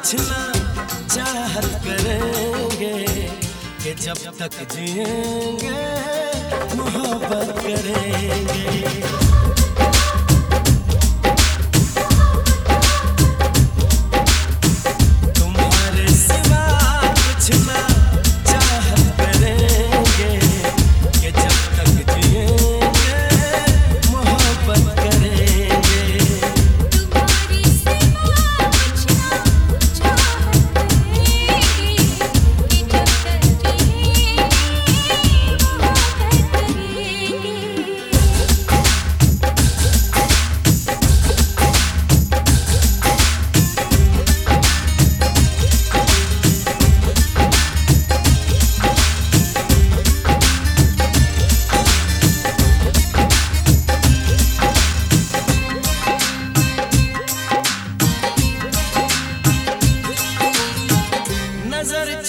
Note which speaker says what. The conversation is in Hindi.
Speaker 1: कुछ ना चाहत करेंगे कि जब तक जिएँगे मोहब्बत करेंगे।